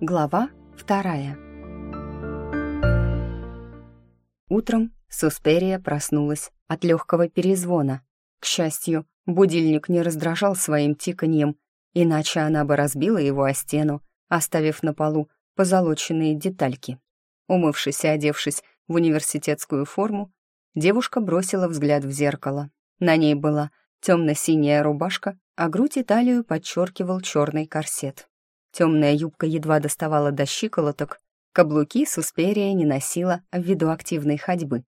Глава вторая. Утром Сусперия проснулась от легкого перезвона. К счастью, будильник не раздражал своим тиканьем, иначе она бы разбила его о стену, оставив на полу позолоченные детальки. Умывшись и одевшись в университетскую форму, девушка бросила взгляд в зеркало. На ней была темно-синяя рубашка, а грудь и талию подчеркивал черный корсет. Темная юбка едва доставала до щиколоток, каблуки Сусперия не носила ввиду активной ходьбы.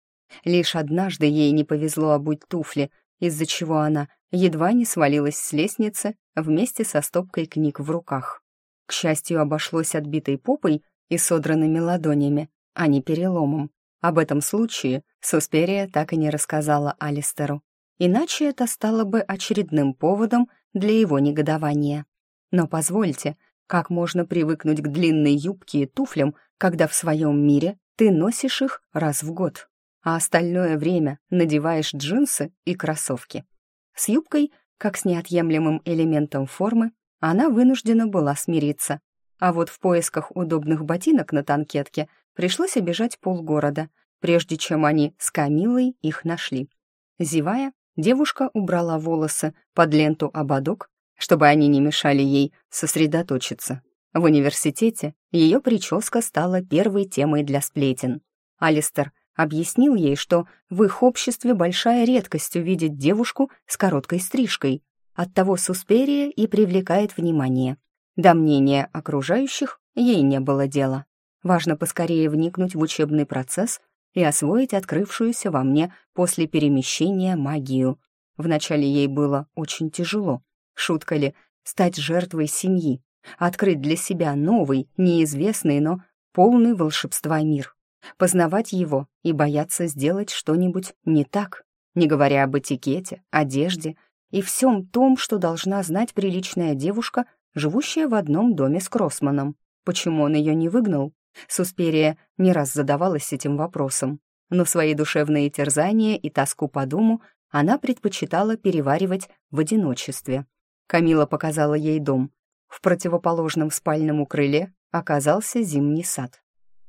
Лишь однажды ей не повезло обуть туфли, из-за чего она едва не свалилась с лестницы вместе со стопкой книг в руках. К счастью, обошлось отбитой попой и содранными ладонями, а не переломом. Об этом случае Сусперия так и не рассказала Алистеру. Иначе это стало бы очередным поводом для его негодования. Но позвольте, как можно привыкнуть к длинной юбке и туфлям, когда в своем мире ты носишь их раз в год, а остальное время надеваешь джинсы и кроссовки? С юбкой, как с неотъемлемым элементом формы, она вынуждена была смириться. А вот в поисках удобных ботинок на танкетке пришлось обижать полгорода, прежде чем они с Камилой их нашли. Зевая, девушка убрала волосы под ленту ободок чтобы они не мешали ей сосредоточиться. В университете ее прическа стала первой темой для сплетен. Алистер объяснил ей, что в их обществе большая редкость увидеть девушку с короткой стрижкой. Оттого Сусперия и привлекает внимание. До мнения окружающих ей не было дела. Важно поскорее вникнуть в учебный процесс и освоить открывшуюся во мне после перемещения магию. Вначале ей было очень тяжело. Шутка ли стать жертвой семьи, открыть для себя новый, неизвестный, но полный волшебства мир, познавать его и бояться сделать что-нибудь не так, не говоря об этикете, одежде и всем том, что должна знать приличная девушка, живущая в одном доме с Кроссманом. Почему он ее не выгнал? Сусперия не раз задавалась этим вопросом, но свои душевные терзания и тоску по дому она предпочитала переваривать в одиночестве. Камила показала ей дом. В противоположном спальному крыле оказался зимний сад.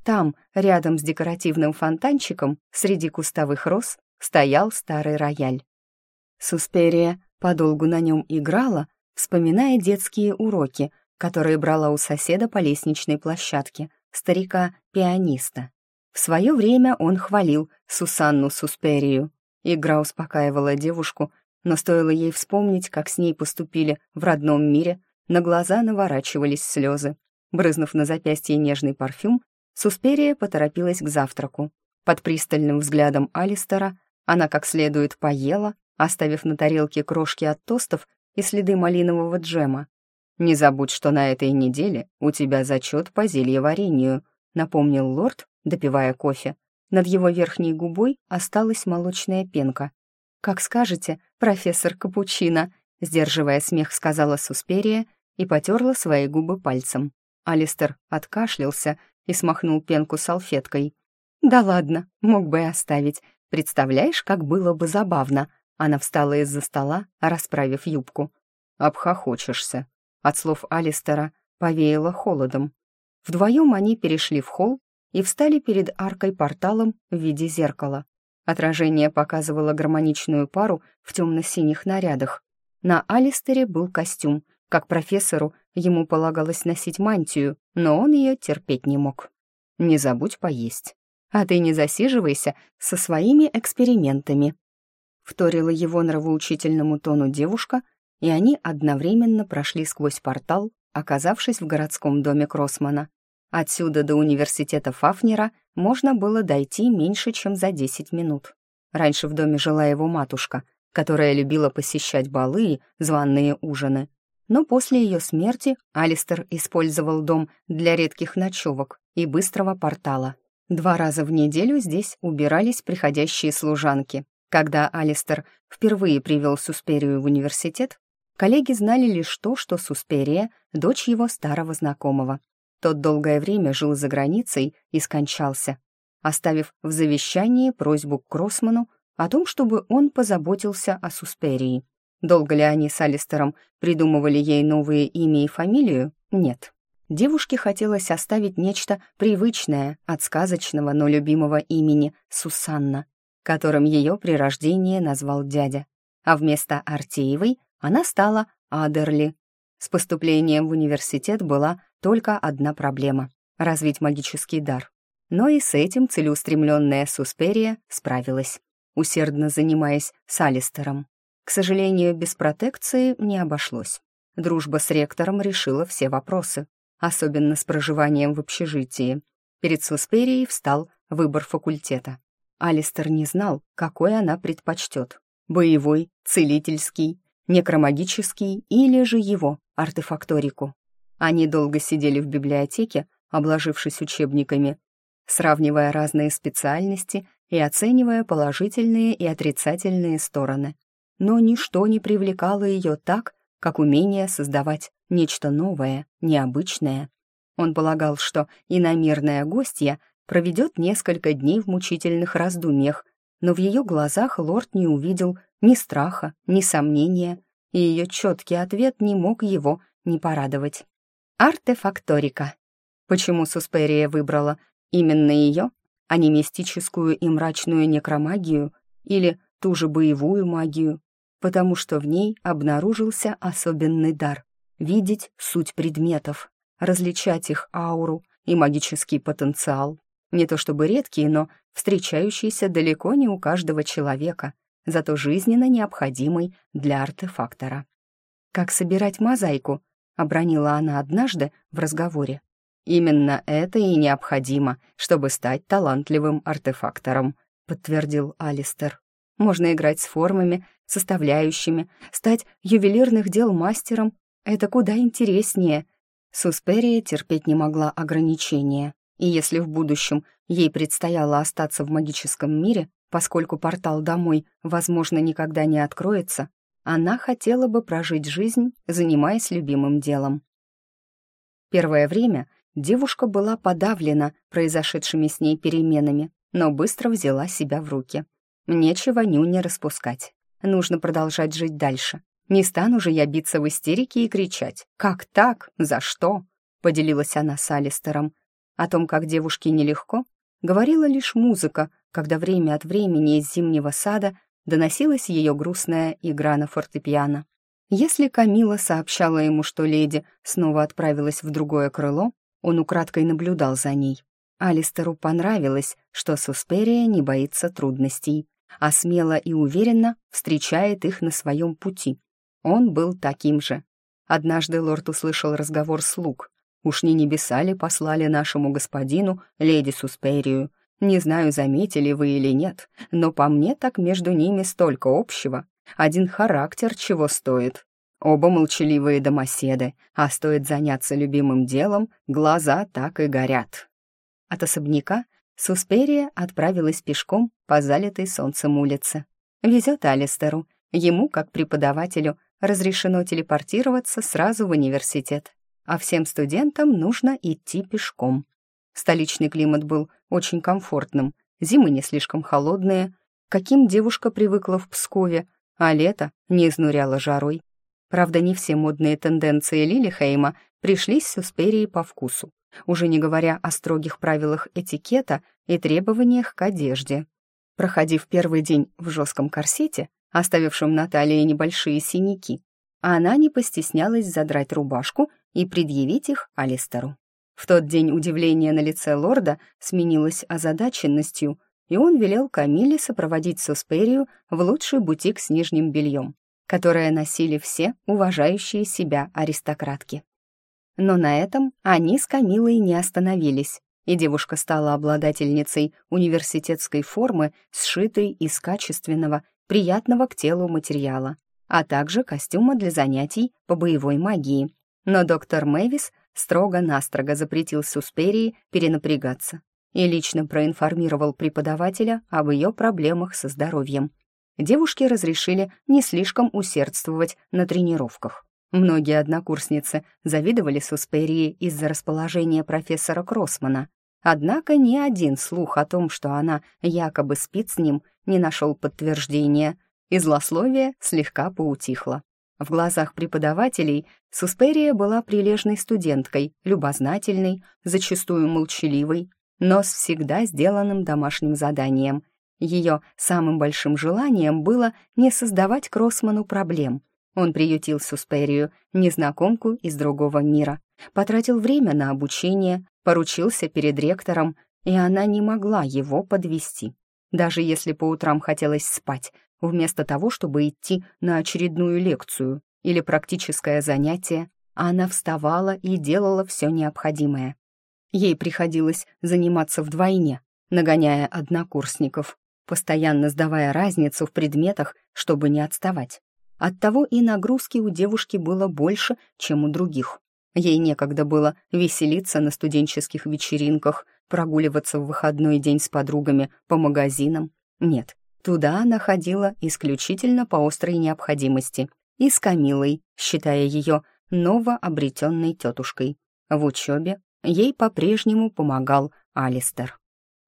Там, рядом с декоративным фонтанчиком, среди кустовых роз, стоял старый рояль. Сусперия подолгу на нем играла, вспоминая детские уроки, которые брала у соседа по лестничной площадке, старика-пианиста. В свое время он хвалил Сусанну Сусперию. Игра успокаивала девушку, но стоило ей вспомнить, как с ней поступили в родном мире, на глаза наворачивались слезы. Брызнув на запястье нежный парфюм, Сусперия поторопилась к завтраку. Под пристальным взглядом Алистера она как следует поела, оставив на тарелке крошки от тостов и следы малинового джема. «Не забудь, что на этой неделе у тебя зачет по зельеварению», напомнил лорд, допивая кофе. Над его верхней губой осталась молочная пенка. «Как скажете, профессор Капучино», сдерживая смех, сказала Сусперия и потерла свои губы пальцем. Алистер откашлялся и смахнул пенку салфеткой. «Да ладно, мог бы и оставить. Представляешь, как было бы забавно?» Она встала из-за стола, расправив юбку. «Обхохочешься». От слов Алистера повеяло холодом. Вдвоем они перешли в холл и встали перед аркой-порталом в виде зеркала. Отражение показывало гармоничную пару в темно-синих нарядах. На Алистере был костюм. Как профессору, ему полагалось носить мантию, но он ее терпеть не мог. «Не забудь поесть. А ты не засиживайся со своими экспериментами», вторила его нравоучительному тону девушка, и они одновременно прошли сквозь портал, оказавшись в городском доме Кроссмана. Отсюда до университета Фафнера можно было дойти меньше, чем за 10 минут. Раньше в доме жила его матушка, которая любила посещать балы и званные ужины. Но после ее смерти Алистер использовал дом для редких ночевок и быстрого портала. Два раза в неделю здесь убирались приходящие служанки. Когда Алистер впервые привел Сусперию в университет, коллеги знали лишь то, что Сусперия — дочь его старого знакомого, тот долгое время жил за границей и скончался, оставив в завещании просьбу к Кроссману о том, чтобы он позаботился о Сусперии. Долго ли они с Алистером придумывали ей новые имя и фамилию? Нет. девушке хотелось оставить нечто привычное от сказочного, но любимого имени Сусанна, которым ее при рождении назвал дядя. А вместо Артеевой она стала Адерли. С поступлением в университет была только одна проблема — развить магический дар. Но и с этим целеустремленная Сусперия справилась, усердно занимаясь с Алистером. К сожалению, без протекции не обошлось. Дружба с ректором решила все вопросы, особенно с проживанием в общежитии. Перед Сусперией встал выбор факультета. Алистер не знал, какой она предпочтет — боевой, целительский, некромагический или же его, артефакторику. Они долго сидели в библиотеке, обложившись учебниками, сравнивая разные специальности и оценивая положительные и отрицательные стороны. Но ничто не привлекало ее так, как умение создавать нечто новое, необычное. Он полагал, что иномирная гостья проведет несколько дней в мучительных раздумьях, но в ее глазах лорд не увидел ни страха, ни сомнения, и ее четкий ответ не мог его не порадовать. Артефакторика. Почему Сусперия выбрала Именно ее, а не мистическую и мрачную некромагию или ту же боевую магию, потому что в ней обнаружился особенный дар — видеть суть предметов, различать их ауру и магический потенциал. Не то чтобы редкие, но встречающиеся далеко не у каждого человека, зато жизненно необходимый для артефактора. «Как собирать мозаику?» — обронила она однажды в разговоре. «Именно это и необходимо, чтобы стать талантливым артефактором», — подтвердил Алистер. «Можно играть с формами, составляющими, стать ювелирных дел мастером. Это куда интереснее». Сусперия терпеть не могла ограничения, и если в будущем ей предстояло остаться в магическом мире, поскольку портал домой, возможно, никогда не откроется, она хотела бы прожить жизнь, занимаясь любимым делом. Первое время Девушка была подавлена произошедшими с ней переменами, но быстро взяла себя в руки. Нечего нюни распускать. Нужно продолжать жить дальше. Не стану же я биться в истерике и кричать «Как так? За что?» Поделилась она с Алистером. О том, как девушке нелегко, говорила лишь музыка, когда время от времени из зимнего сада доносилась ее грустная игра на фортепиано. Если Камила сообщала ему, что леди снова отправилась в другое крыло, он украдкой наблюдал за ней. Алистеру понравилось, что Сусперия не боится трудностей, а смело и уверенно встречает их на своем пути. Он был таким же. Однажды лорд услышал разговор слуг. «Уж не небеса ли послали нашему господину леди Сусперию? Не знаю, заметили вы или нет, но по мне так между ними столько общего. Один характер чего стоит. Оба молчаливые домоседы, а стоит заняться любимым делом, глаза так и горят. От особняка Сусперия отправилась пешком по залитой солнцем улице. Везет Алистеру. Ему, как преподавателю, разрешено телепортироваться сразу в университет, а всем студентам нужно идти пешком. Столичный климат был очень комфортным, зимы не слишком холодные, каким девушка привыкла в Пскове, а лето не изнуряло жарой. Правда, не все модные тенденции Лилихейма пришлись Сусперии по вкусу, уже не говоря о строгих правилах этикета и требованиях к одежде. Проходив первый день в жестком корсете, оставившем на талии небольшие синяки, она не постеснялась задрать рубашку и предъявить их Алистеру. В тот день удивление на лице лорда сменилось озадаченностью, и он велел Камиле сопроводить Сусперию в лучший бутик с нижним бельем, которое носили все уважающие себя аристократки. Но на этом они с Камилой не остановились, и девушка стала обладательницей университетской формы, сшитой из качественного, приятного к телу материала, а также костюма для занятий по боевой магии. Но доктор Мэвис строго-настрого запретил Сусперии перенапрягаться и лично проинформировал преподавателя об ее проблемах со здоровьем девушке разрешили не слишком усердствовать на тренировках. Многие однокурсницы завидовали Сусперии из-за расположения профессора Кроссмана. Однако ни один слух о том, что она якобы спит с ним, не нашел подтверждения, и злословие слегка поутихло. В глазах преподавателей Сусперия была прилежной студенткой, любознательной, зачастую молчаливой, но с всегда сделанным домашним заданием. Ее самым большим желанием было не создавать Кроссману проблем. Он приютил Сусперию, незнакомку из другого мира, потратил время на обучение, поручился перед ректором, и она не могла его подвести. Даже если по утрам хотелось спать, Вместо того, чтобы идти на очередную лекцию или практическое занятие, она вставала и делала все необходимое. Ей приходилось заниматься вдвойне, нагоняя однокурсников, постоянно сдавая разницу в предметах, чтобы не отставать. Оттого и нагрузки у девушки было больше, чем у других. Ей некогда было веселиться на студенческих вечеринках, прогуливаться в выходной день с подругами по магазинам. Нет, Туда она ходила исключительно по острой необходимости и с Камилой, считая ее новообретенной тетушкой. В учебе ей по-прежнему помогал Алистер.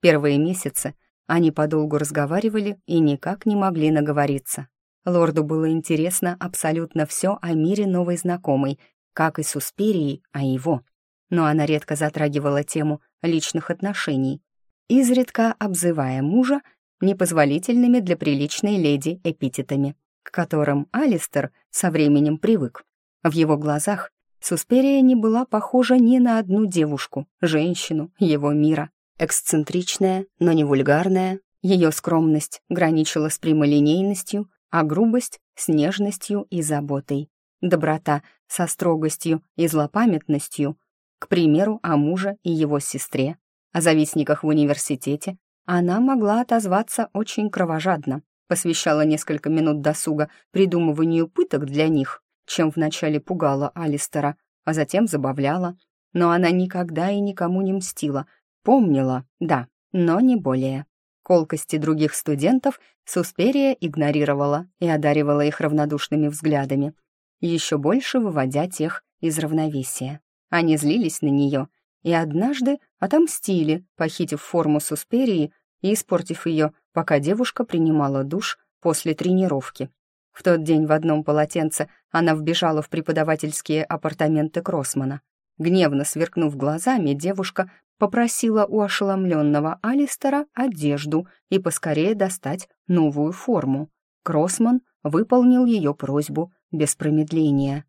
Первые месяцы они подолгу разговаривали и никак не могли наговориться. Лорду было интересно абсолютно все о мире новой знакомой, как и Суспирии о его. Но она редко затрагивала тему личных отношений, изредка обзывая мужа непозволительными для приличной леди эпитетами, к которым Алистер со временем привык. В его глазах Сусперия не была похожа ни на одну девушку, женщину его мира. Эксцентричная, но не вульгарная, ее скромность граничила с прямолинейностью, а грубость — с нежностью и заботой. Доброта со строгостью и злопамятностью, к примеру, о муже и его сестре, о завистниках в университете она могла отозваться очень кровожадно, посвящала несколько минут досуга придумыванию пыток для них, чем вначале пугала Алистера, а затем забавляла. Но она никогда и никому не мстила, помнила, да, но не более. Колкости других студентов Сусперия игнорировала и одаривала их равнодушными взглядами, еще больше выводя тех из равновесия. Они злились на нее — и однажды отомстили, похитив форму Сусперии и испортив ее, пока девушка принимала душ после тренировки. В тот день в одном полотенце она вбежала в преподавательские апартаменты Кроссмана. Гневно сверкнув глазами, девушка попросила у ошеломленного Алистера одежду и поскорее достать новую форму. Кроссман выполнил ее просьбу без промедления.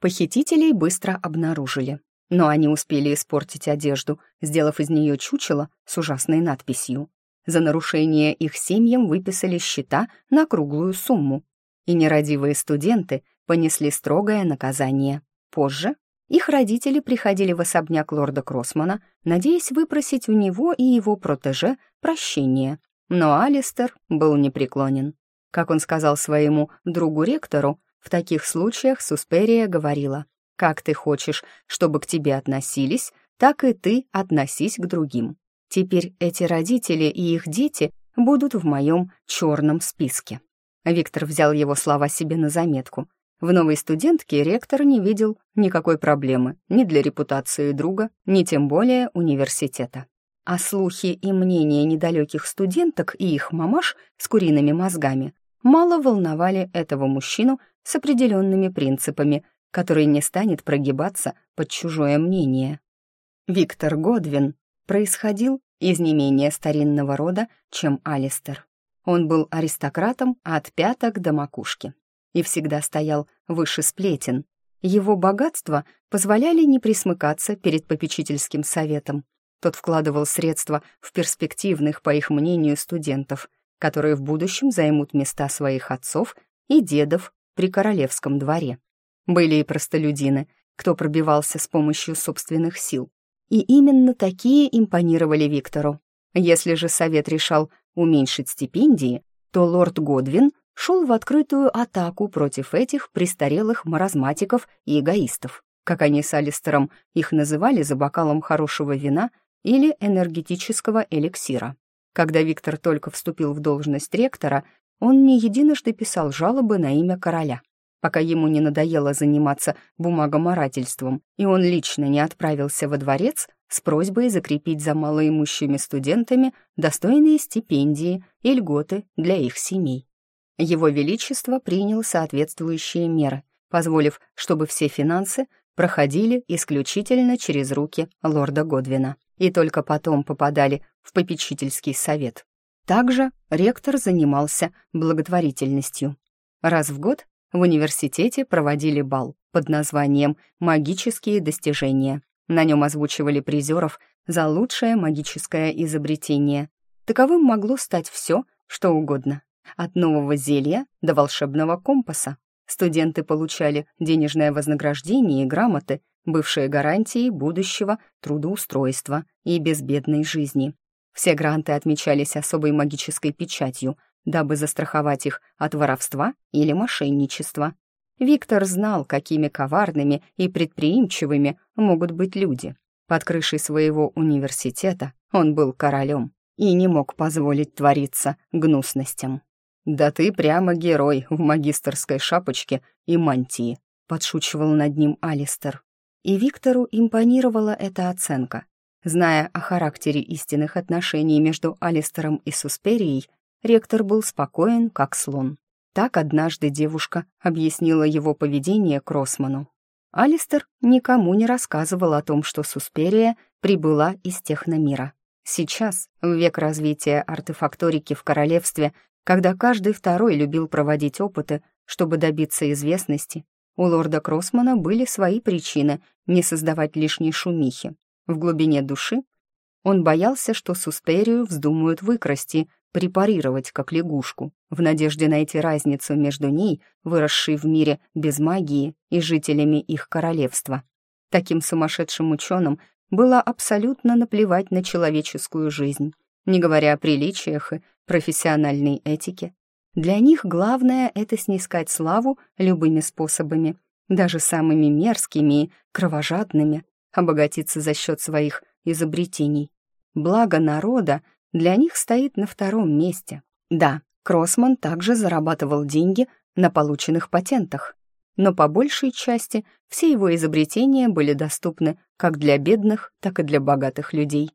Похитителей быстро обнаружили. Но они успели испортить одежду, сделав из нее чучело с ужасной надписью. За нарушение их семьям выписали счета на круглую сумму. И нерадивые студенты понесли строгое наказание. Позже их родители приходили в особняк лорда Кроссмана, надеясь выпросить у него и его протеже прощение. Но Алистер был непреклонен. Как он сказал своему другу-ректору, в таких случаях Сусперия говорила как ты хочешь, чтобы к тебе относились, так и ты относись к другим. Теперь эти родители и их дети будут в моем черном списке». Виктор взял его слова себе на заметку. В новой студентке ректор не видел никакой проблемы ни для репутации друга, ни тем более университета. А слухи и мнения недалеких студенток и их мамаш с куриными мозгами мало волновали этого мужчину с определенными принципами, который не станет прогибаться под чужое мнение. Виктор Годвин происходил из не менее старинного рода, чем Алистер. Он был аристократом от пяток до макушки и всегда стоял выше сплетен. Его богатства позволяли не присмыкаться перед попечительским советом. Тот вкладывал средства в перспективных, по их мнению, студентов, которые в будущем займут места своих отцов и дедов при королевском дворе. Были и простолюдины, кто пробивался с помощью собственных сил. И именно такие импонировали Виктору. Если же совет решал уменьшить стипендии, то лорд Годвин шел в открытую атаку против этих престарелых маразматиков и эгоистов, как они с Алистером их называли за бокалом хорошего вина или энергетического эликсира. Когда Виктор только вступил в должность ректора, он не единожды писал жалобы на имя короля пока ему не надоело заниматься бумагоморательством, и он лично не отправился во дворец с просьбой закрепить за малоимущими студентами достойные стипендии и льготы для их семей. Его Величество принял соответствующие меры позволив, чтобы все финансы проходили исключительно через руки лорда Годвина и только потом попадали в попечительский совет. Также ректор занимался благотворительностью. Раз в год в университете проводили бал под названием «Магические достижения». На нем озвучивали призеров за лучшее магическое изобретение. Таковым могло стать все, что угодно. От нового зелья до волшебного компаса. Студенты получали денежное вознаграждение и грамоты, бывшие гарантией будущего трудоустройства и безбедной жизни. Все гранты отмечались особой магической печатью, дабы застраховать их от воровства или мошенничества. Виктор знал, какими коварными и предприимчивыми могут быть люди. Под крышей своего университета он был королем и не мог позволить твориться гнусностям. «Да ты прямо герой в магистерской шапочке и мантии», — подшучивал над ним Алистер. И Виктору импонировала эта оценка. Зная о характере истинных отношений между Алистером и Сусперией, ректор был спокоен, как слон. Так однажды девушка объяснила его поведение Кроссману. Алистер никому не рассказывал о том, что Сусперия прибыла из техномира. Сейчас, в век развития артефакторики в королевстве, когда каждый второй любил проводить опыты, чтобы добиться известности, у лорда Кроссмана были свои причины не создавать лишней шумихи. В глубине души он боялся, что Сусперию вздумают выкрасть и препарировать как лягушку, в надежде найти разницу между ней, выросшей в мире без магии, и жителями их королевства. Таким сумасшедшим ученым было абсолютно наплевать на человеческую жизнь, не говоря о приличиях и профессиональной этике. Для них главное — это снискать славу любыми способами, даже самыми мерзкими и кровожадными, обогатиться за счет своих изобретений. Благо народа для них стоит на втором месте. Да, Кроссман также зарабатывал деньги на полученных патентах, но по большей части все его изобретения были доступны как для бедных, так и для богатых людей.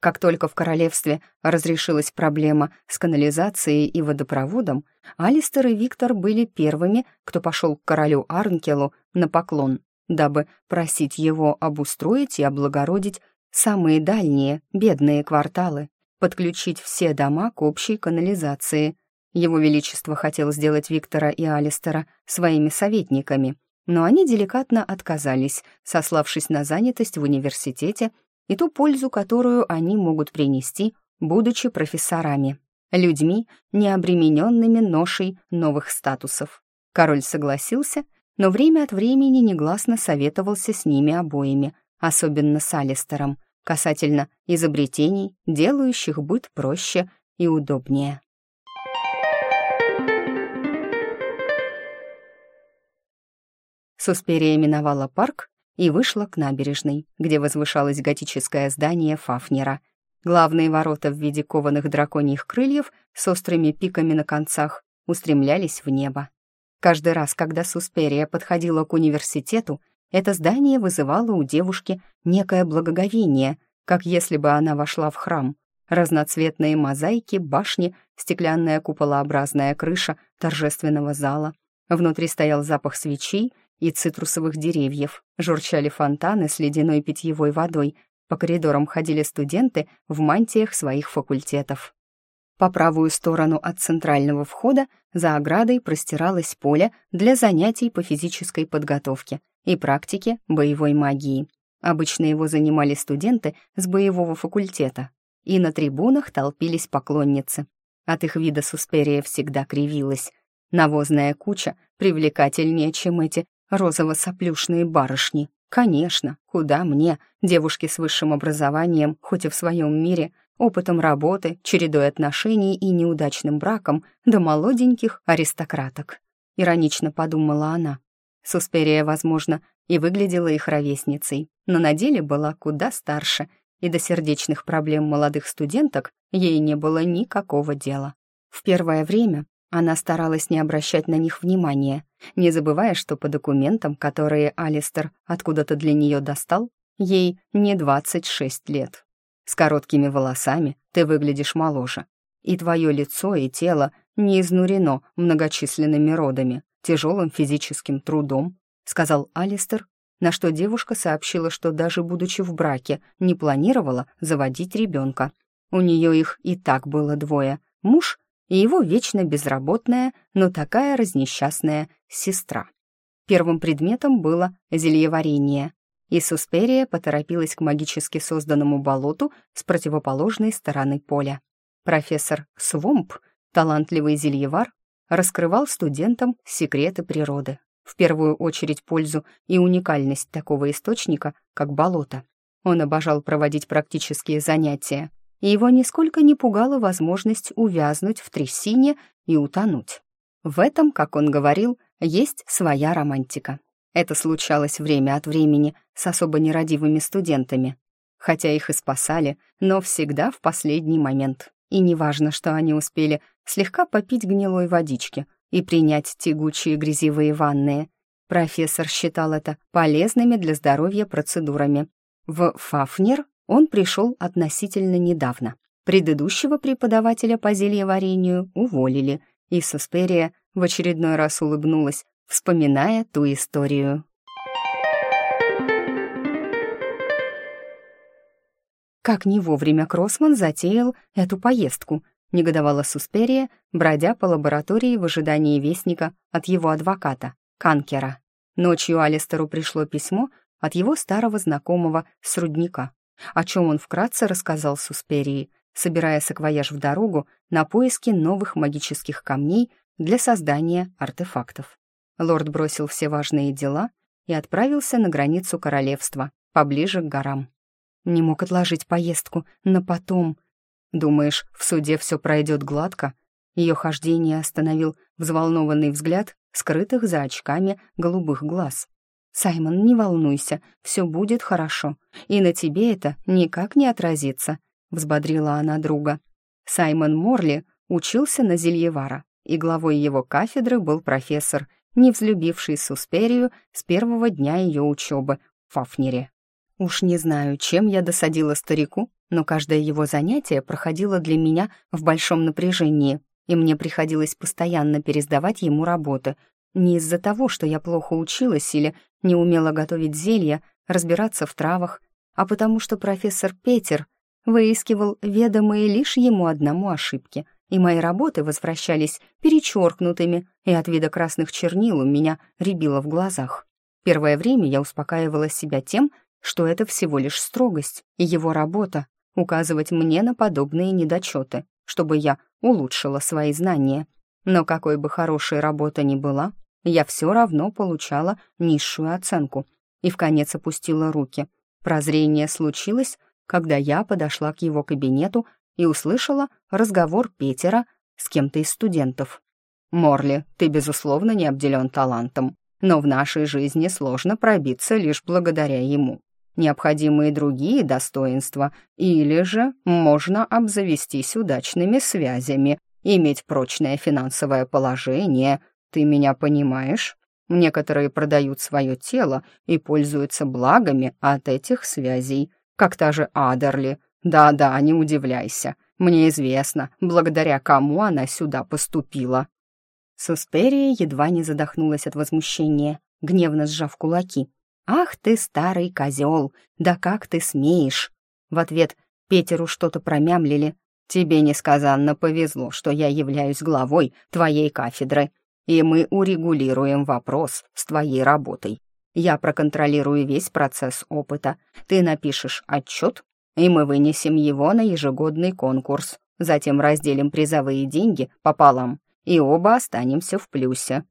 Как только в королевстве разрешилась проблема с канализацией и водопроводом, Алистер и Виктор были первыми, кто пошел к королю Арнкелу на поклон, дабы просить его обустроить и облагородить самые дальние, бедные кварталы, подключить все дома к общей канализации. Его Величество хотел сделать Виктора и Алистера своими советниками, но они деликатно отказались, сославшись на занятость в университете и ту пользу, которую они могут принести, будучи профессорами, людьми, не обремененными ношей новых статусов. Король согласился, но время от времени негласно советовался с ними обоими, особенно с Алистером, касательно изобретений, делающих быт проще и удобнее. Суспирия миновала парк и вышла к набережной, где возвышалось готическое здание Фафнера. Главные ворота в виде кованых драконьих крыльев с острыми пиками на концах устремлялись в небо. Каждый раз, когда Сусперия подходила к университету, это здание вызывало у девушки некое благоговение, как если бы она вошла в храм. Разноцветные мозаики, башни, стеклянная куполообразная крыша торжественного зала. Внутри стоял запах свечей и цитрусовых деревьев. Журчали фонтаны с ледяной питьевой водой. По коридорам ходили студенты в мантиях своих факультетов. По правую сторону от центрального входа за оградой простиралось поле для занятий по физической подготовке и практике боевой магии. Обычно его занимали студенты с боевого факультета, и на трибунах толпились поклонницы. От их вида Сусперия всегда кривилась. Навозная куча привлекательнее, чем эти розово-соплюшные барышни. Конечно, куда мне, девушке с высшим образованием, хоть и в своем мире, опытом работы, чередой отношений и неудачным браком, до молоденьких аристократок. Иронично подумала она. Сусперия, возможно, и выглядела их ровесницей, но на деле была куда старше, и до сердечных проблем молодых студенток ей не было никакого дела. В первое время она старалась не обращать на них внимания, не забывая, что по документам, которые Алистер откуда-то для нее достал, ей не 26 лет. С короткими волосами ты выглядишь моложе, и твое лицо и тело не изнурено многочисленными родами, тяжелым физическим трудом сказал Алистер, на что девушка сообщила, что даже будучи в браке, не планировала заводить ребенка. У нее их и так было двое — муж и его вечно безработная, но такая разнесчастная сестра. Первым предметом было зельеварение, и Сусперия поторопилась к магически созданному болоту с противоположной стороны поля. Профессор Свомп, талантливый зельевар, раскрывал студентам секреты природы, в первую очередь пользу и уникальность такого источника, как болото. Он обожал проводить практические занятия, и его нисколько не пугала возможность увязнуть в трясине и утонуть. В этом, как он говорил, есть своя романтика. Это случалось время от времени с особо нерадивыми студентами. Хотя их и спасали, но всегда в последний момент. И неважно, что они успели слегка попить гнилой водички и принять тягучие грязевые ванные. Профессор считал это полезными для здоровья процедурами. В Фафнер он пришел относительно недавно. Предыдущего преподавателя по зельеварению уволили, и Сусперия в очередной раз улыбнулась, вспоминая ту историю. Как не вовремя Кроссман затеял эту поездку, негодовала Сусперия, бродя по лаборатории в ожидании вестника от его адвоката, Канкера. Ночью Алистеру пришло письмо от его старого знакомого с рудника о чем он вкратце рассказал Сусперии, собирая саквояж в дорогу на поиски новых магических камней для создания артефактов. Лорд бросил все важные дела и отправился на границу королевства, поближе к горам. Не мог отложить поездку на потом. Думаешь, в суде все пройдет гладко? Ее хождение остановил взволнованный взгляд скрытых за очками голубых глаз. «Саймон, не волнуйся, все будет хорошо, и на тебе это никак не отразится», — взбодрила она друга. Саймон Морли учился на Зельевара, и главой его кафедры был профессор, не взлюбивший Сусперию с первого дня ее учебы в Фафнере. Уж не знаю, чем я досадила старику, но каждое его занятие проходило для меня в большом напряжении, и мне приходилось постоянно пересдавать ему работы, не из-за того, что я плохо училась или не умела готовить зелья, разбираться в травах, а потому что профессор Петер выискивал ведомые лишь ему одному ошибки, и мои работы возвращались перечеркнутыми, и от вида красных чернил у меня рябило в глазах. Первое время я успокаивала себя тем, что это всего лишь строгость, и его работа — указывать мне на подобные недочеты, чтобы я улучшила свои знания. Но какой бы хорошей работа ни была, я все равно получала низшую оценку и в конец опустила руки. Прозрение случилось, когда я подошла к его кабинету и услышала разговор Петера с кем-то из студентов. «Морли, ты, безусловно, не обделен талантом, но в нашей жизни сложно пробиться лишь благодаря ему. Необходимы и другие достоинства, или же можно обзавестись удачными связями, иметь прочное финансовое положение, ты меня понимаешь? Некоторые продают свое тело и пользуются благами от этих связей, как та же Адерли. Да-да, не удивляйся. Мне известно, благодаря кому она сюда поступила». Сусперия едва не задохнулась от возмущения, гневно сжав кулаки. «Ах ты, старый козел! Да как ты смеешь!» В ответ Петеру что-то промямлили. «Тебе несказанно повезло, что я являюсь главой твоей кафедры и мы урегулируем вопрос с твоей работой. Я проконтролирую весь процесс опыта. Ты напишешь отчет, и мы вынесем его на ежегодный конкурс. Затем разделим призовые деньги пополам, и оба останемся в плюсе.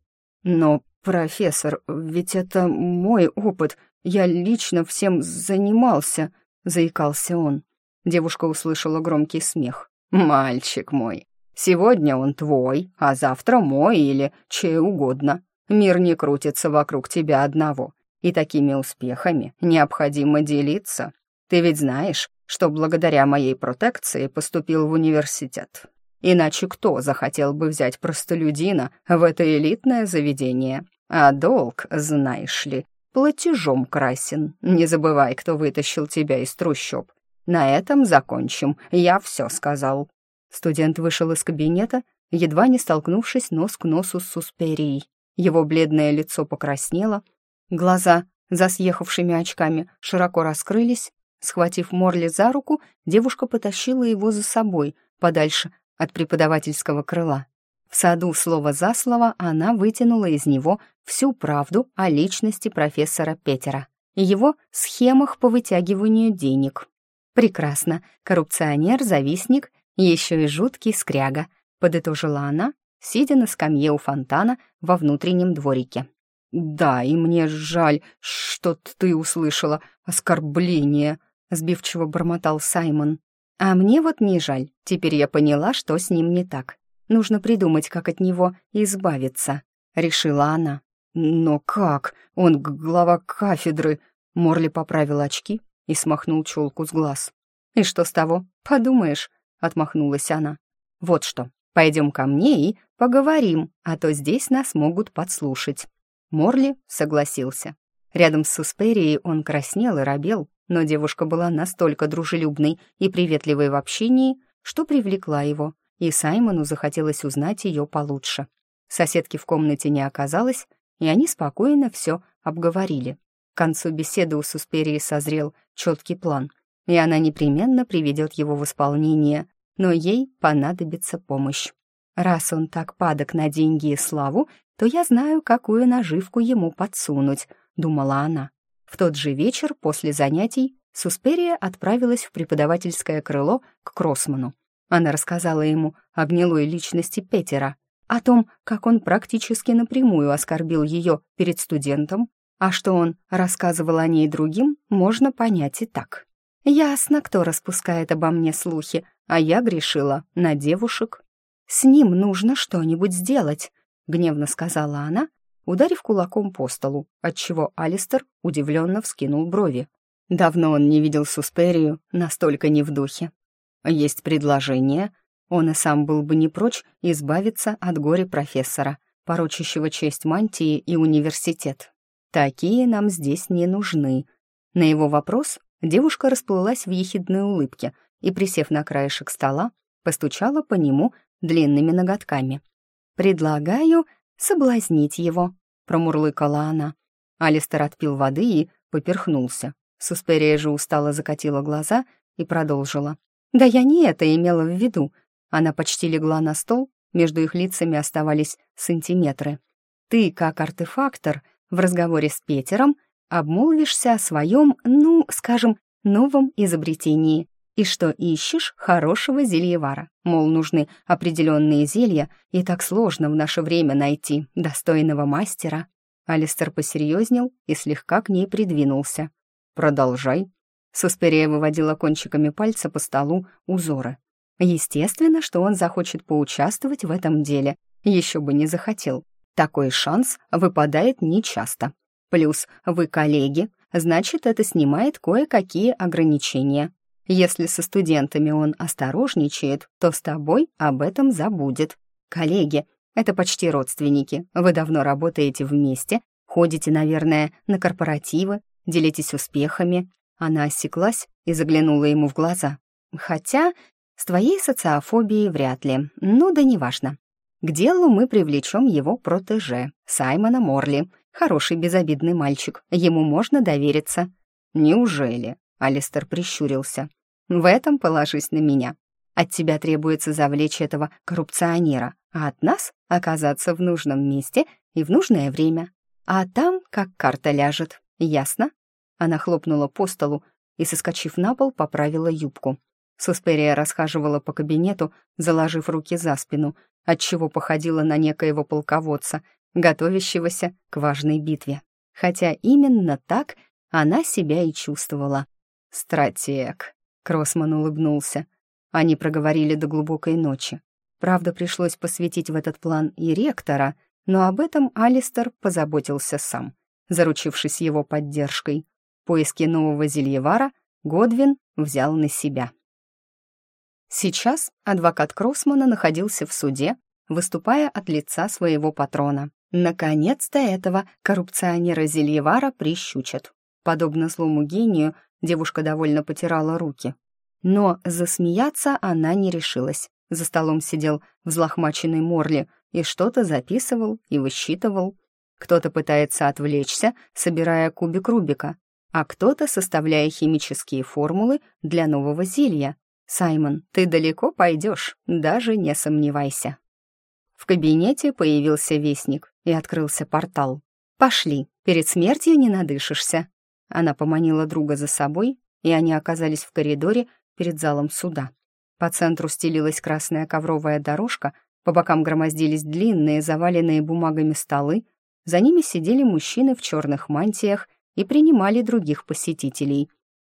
Но, профессор, ведь это мой опыт. Я лично всем занимался, заикался он. Девушка услышала громкий смех. «Мальчик мой, Сегодня он твой, а завтра мой или чей угодно. Мир не крутится вокруг тебя одного, и такими успехами необходимо делиться. Ты ведь знаешь, что благодаря моей протекции поступил в университет. Иначе кто захотел бы взять простолюдина в это элитное заведение? А долг, знаешь ли, платежом красен. Не забывай, кто вытащил тебя из трущоб. На этом закончим, я все сказал. Студент вышел из кабинета, едва не столкнувшись нос к носу с Сусперией. Его бледное лицо покраснело, Глаза за съехавшими очками широко раскрылись. Схватив Морли за руку, девушка потащила его за собой, подальше от преподавательского крыла. В саду слово за слово она вытянула из него всю правду о личности профессора Петера и его схемах по вытягиванию денег. Прекрасно, коррупционер, завистник, еще и жуткий скряга, подытожила она, сидя на скамье у фонтана во внутреннем дворике. «Да, и мне жаль, что ты услышала оскорбление», — сбивчиво бормотал Саймон. «А мне вот не жаль, теперь я поняла, что с ним не так. Нужно придумать, как от него избавиться», — решила она. «Но как? Он глава кафедры!» Морли поправил очки и смахнул челку с глаз. «И что с того? Подумаешь», — отмахнулась она. «Вот что, пойдем ко мне и поговорим, а то здесь нас могут подслушать». Морли согласился. Рядом с Сусперией он краснел и робел, но девушка была настолько дружелюбной и приветливой в общении, что привлекла его, и Саймону захотелось узнать ее получше. Соседки в комнате не оказалось, и они спокойно все обговорили. К концу беседы у Сусперии созрел четкий план, и она непременно приведет его в исполнение, но ей понадобится помощь. Раз он так падок на деньги и славу, то я знаю, какую наживку ему подсунуть, думала она. В тот же вечер после занятий Сусперия отправилась в преподавательское крыло к Кроссману. Она рассказала ему о гнилой личности Петера, о том, как он практически напрямую оскорбил ее перед студентом, а что он рассказывал о ней другим, можно понять и так. Ясно, кто распускает обо мне слухи, а я грешила на девушек. «С ним нужно что-нибудь сделать», — гневно сказала она, ударив кулаком по столу, отчего Алистер удивленно вскинул брови. Давно он не видел Сусперию, настолько не в духе. «Есть предложение», он и сам был бы не прочь избавиться от горя профессора, порочащего честь мантии и университет. Такие нам здесь не нужны. На его вопрос девушка расплылась в ехидной улыбке и, присев на краешек стола, постучала по нему длинными ноготками. «Предлагаю соблазнить его», — промурлыкала она. Алистер отпил воды и поперхнулся. Сусперия же устало закатила глаза и продолжила. «Да я не это имела в виду. Она почти легла на стол, между их лицами оставались сантиметры. «Ты, как артефактор, в разговоре с Петером обмолвишься о своем, ну, скажем, новом изобретении, и что ищешь хорошего зельевара. Мол, нужны определенные зелья, и так сложно в наше время найти достойного мастера. Алистер посерьезнел и слегка к ней придвинулся. «Продолжай». Суспирия выводила кончиками пальца по столу узоры. Естественно, что он захочет поучаствовать в этом деле, еще бы не захотел. Такой шанс выпадает нечасто. Плюс вы коллеги, значит, это снимает кое-какие ограничения. Если со студентами он осторожничает, то с тобой об этом забудет. Коллеги — это почти родственники, вы давно работаете вместе, ходите, наверное, на корпоративы, делитесь успехами. Она осеклась и заглянула ему в глаза. Хотя с твоей социофобией вряд ли, ну да неважно. К делу мы привлечем его протеже, Саймона Морли. Хороший безобидный мальчик, ему можно довериться. Неужели? Алистер прищурился. В этом положись на меня. От тебя требуется завлечь этого коррупционера, а от нас оказаться в нужном месте и в нужное время. А там как карта ляжет, ясно? Она хлопнула по столу и, соскочив на пол, поправила юбку. Сусперия расхаживала по кабинету, заложив руки за спину, отчего походила на некоего полководца, готовящегося к важной битве. Хотя именно так она себя и чувствовала. «Стратег», — Кроссман улыбнулся. Они проговорили до глубокой ночи. Правда, пришлось посвятить в этот план и ректора, но об этом Алистер позаботился сам, заручившись его поддержкой. Поиски нового зельевара Годвин взял на себя. Сейчас адвокат Кроссмана находился в суде, выступая от лица своего патрона. Наконец-то этого коррупционера Зельевара прищучат. Подобно злому гению, девушка довольно потирала руки. Но засмеяться она не решилась. За столом сидел взлохмаченный Морли и что-то записывал и высчитывал. Кто-то пытается отвлечься, собирая кубик Рубика, а кто-то составляя химические формулы для нового зелья. Саймон, ты далеко пойдешь, даже не сомневайся. В кабинете появился вестник и открылся портал. «Пошли, перед смертью не надышишься». Она поманила друга за собой, и они оказались в коридоре перед залом суда. По центру стелилась красная ковровая дорожка, по бокам громоздились длинные, заваленные бумагами столы, за ними сидели мужчины в черных мантиях и принимали других посетителей.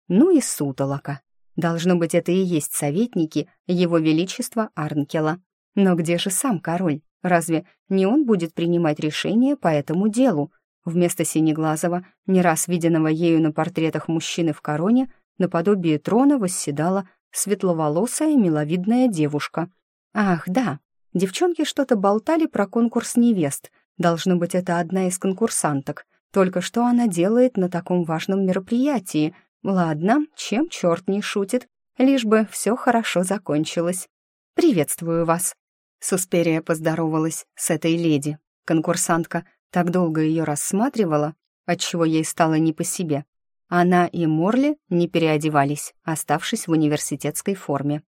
Ну и сутолока. Должно быть, это и есть советники Его Величества Арнкела. Но где же сам король? Разве не он будет принимать решение по этому делу? Вместо Синеглазого, не раз виденного ею на портретах мужчины в короне, наподобие трона восседала светловолосая миловидная девушка. Ах, да, девчонки что-то болтали про конкурс невест. Должно быть, это одна из конкурсанток. Только что она делает на таком важном мероприятии? Ладно, чем черт не шутит, лишь бы все хорошо закончилось. «Приветствую вас», Сусперия поздоровалась с этой леди. Конкурсантка так долго ее рассматривала, отчего ей стало не по себе. Она и Морли не переодевались, оставшись в университетской форме.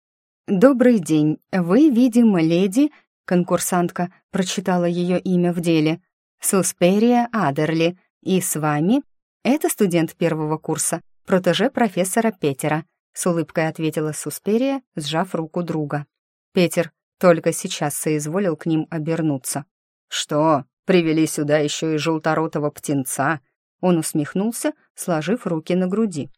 «Добрый день. Вы, видимо, леди...» Конкурсантка прочитала ее имя в деле. «Сусперия Адерли. И с вами...» «Это студент первого курса, протеже профессора Петера», с улыбкой ответила Сусперия, сжав руку друга. Петер только сейчас соизволил к ним обернуться. «Что, привели сюда еще и желторотого птенца?» Он усмехнулся, сложив руки на груди.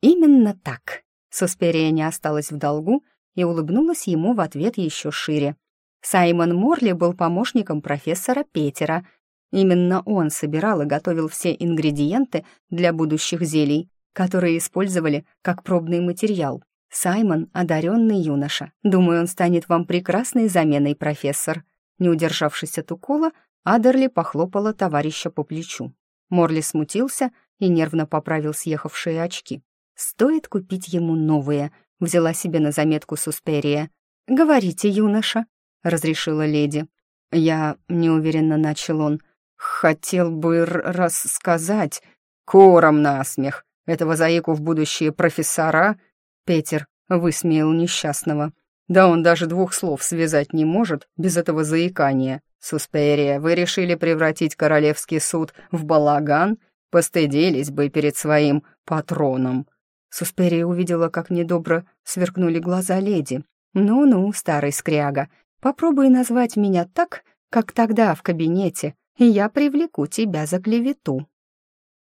«Именно так». Сусперия не осталась в долгу и улыбнулась ему в ответ еще шире. Саймон Морли был помощником профессора Петера. Именно он собирал и готовил все ингредиенты для будущих зелий, которые использовали как пробный материал. Саймон — одаренный юноша. Думаю, он станет вам прекрасной заменой, профессор». Не удержавшись от укола, Адерли похлопала товарища по плечу. Морли смутился и нервно поправил съехавшие очки. «Стоит купить ему новые», — взяла себе на заметку Сусперия. «Говорите, юноша», — разрешила леди. «Я неуверенно начал он. Хотел бы рассказать кором насмех этого заику в будущие профессора Петер высмеял несчастного. Да он даже двух слов связать не может без этого заикания. Сусперия, вы решили превратить королевский суд в балаган? Постыдились бы перед своим патроном. Сусперия увидела, как недобро сверкнули глаза леди. «Ну-ну, старый скряга, попробуй назвать меня так, как тогда в кабинете, и я привлеку тебя за клевету».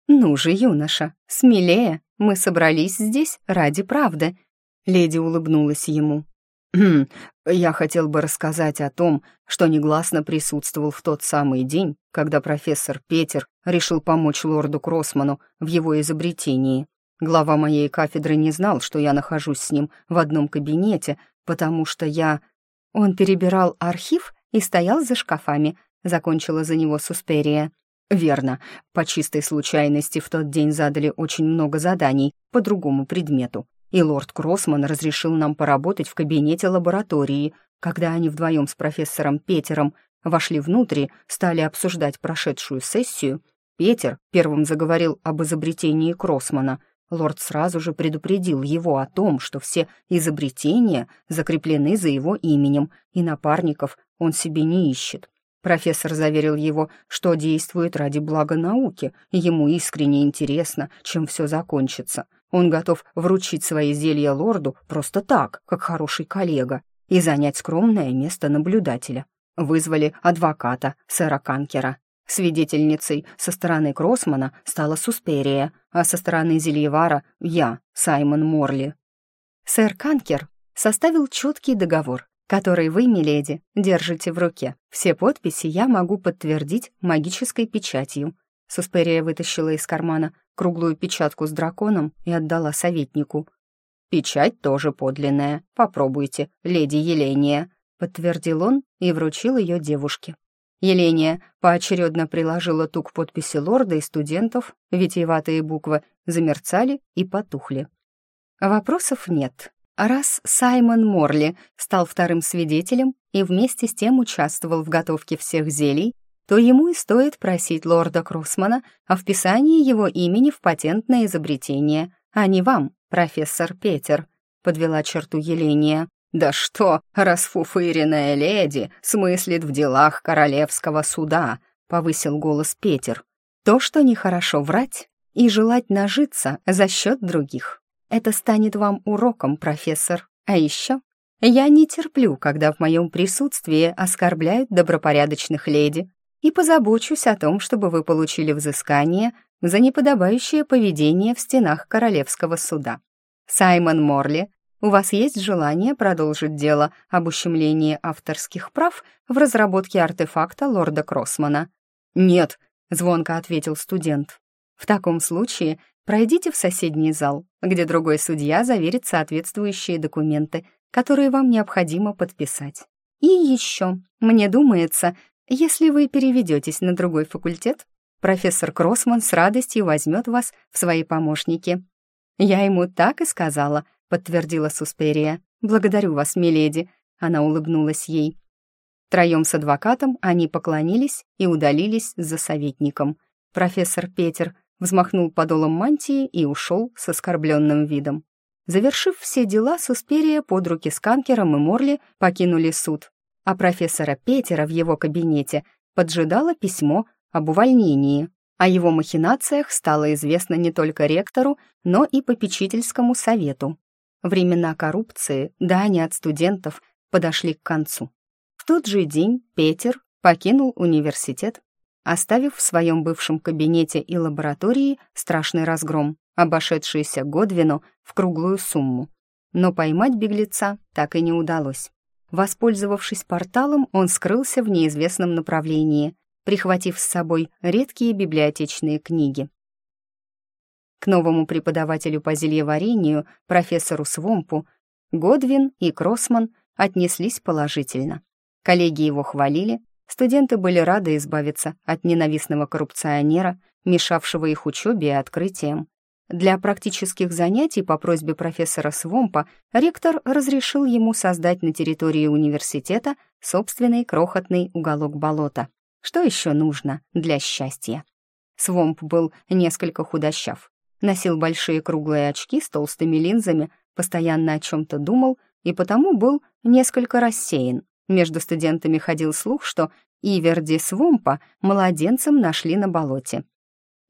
«Ну же, юноша, смелее, мы собрались здесь ради правды», — леди улыбнулась ему. «Хм, я хотел бы рассказать о том, что негласно присутствовал в тот самый день, когда профессор Петер решил помочь лорду Кроссману в его изобретении. Глава моей кафедры не знал, что я нахожусь с ним в одном кабинете, потому что я...» Он перебирал архив и стоял за шкафами, закончила за него Сусперия. «Верно. По чистой случайности в тот день задали очень много заданий по другому предмету, и лорд Кроссман разрешил нам поработать в кабинете лаборатории. Когда они вдвоем с профессором Петером вошли внутрь, стали обсуждать прошедшую сессию, Петер первым заговорил об изобретении Кроссмана. Лорд сразу же предупредил его о том, что все изобретения закреплены за его именем, и напарников он себе не ищет. Профессор заверил его, что действует ради блага науки, ему искренне интересно, чем все закончится. Он готов вручить свои зелья лорду просто так, как хороший коллега, и занять скромное место наблюдателя. Вызвали адвоката, сэра Канкера. Свидетельницей со стороны Кроссмана стала Сусперия, а со стороны Зельевара — я, Саймон Морли. Сэр Канкер составил четкий договор, который вы, миледи, держите в руке. Все подписи я могу подтвердить магической печатью». Сусперия вытащила из кармана круглую печатку с драконом и отдала советнику. «Печать тоже подлинная. Попробуйте, леди Еления», — подтвердил он и вручил ее девушке. Еления поочередно приложила ту к подписи лорда и студентов, витиеватые буквы замерцали и потухли. «Вопросов нет», Раз Саймон Морли стал вторым свидетелем и вместе с тем участвовал в готовке всех зелий, то ему и стоит просить лорда Кроссмана о вписании его имени в патентное изобретение, а не вам, профессор Петер», — подвела черту Еления. «Да что, расфуфыренная леди смыслит в делах королевского суда», — повысил голос Петер. «То, что нехорошо врать и желать нажиться за счет других. Это станет вам уроком, профессор. А еще я не терплю, когда в моем присутствии оскорбляют добропорядочных леди, и позабочусь о том, чтобы вы получили взыскание за неподобающее поведение в стенах Королевского суда. Саймон Морли, у вас есть желание продолжить дело об ущемлении авторских прав в разработке артефакта лорда Кроссмана? «Нет», — звонко ответил студент. «В таком случае пройдите в соседний зал, где другой судья заверит соответствующие документы, которые вам необходимо подписать. И еще, мне думается, если вы переведетесь на другой факультет, профессор Кроссман с радостью возьмет вас в свои помощники. Я ему так и сказала, подтвердила Сусперия. Благодарю вас, миледи. Она улыбнулась ей. Троем с адвокатом они поклонились и удалились за советником. Профессор Петер взмахнул подолом мантии и ушел с оскорбленным видом. Завершив все дела, Сусперия под руки с Канкером и Морли покинули суд, а профессора Петера в его кабинете поджидало письмо об увольнении. О его махинациях стало известно не только ректору, но и попечительскому совету. Времена коррупции, дани от студентов, подошли к концу. В тот же день Петер покинул университет, оставив в своем бывшем кабинете и лаборатории страшный разгром, обошедшийся Годвину в круглую сумму. Но поймать беглеца так и не удалось. Воспользовавшись порталом, он скрылся в неизвестном направлении, прихватив с собой редкие библиотечные книги. К новому преподавателю по зельеварению, профессору Свомпу, Годвин и Кроссман отнеслись положительно. Коллеги его хвалили, студенты были рады избавиться от ненавистного коррупционера, мешавшего их учебе и открытиям. Для практических занятий по просьбе профессора Свомпа ректор разрешил ему создать на территории университета собственный крохотный уголок болота. Что еще нужно для счастья? Свомп был несколько худощав, носил большие круглые очки с толстыми линзами, постоянно о чем-то думал и потому был несколько рассеян. Между студентами ходил слух, что Иверди Свомпа младенцем нашли на болоте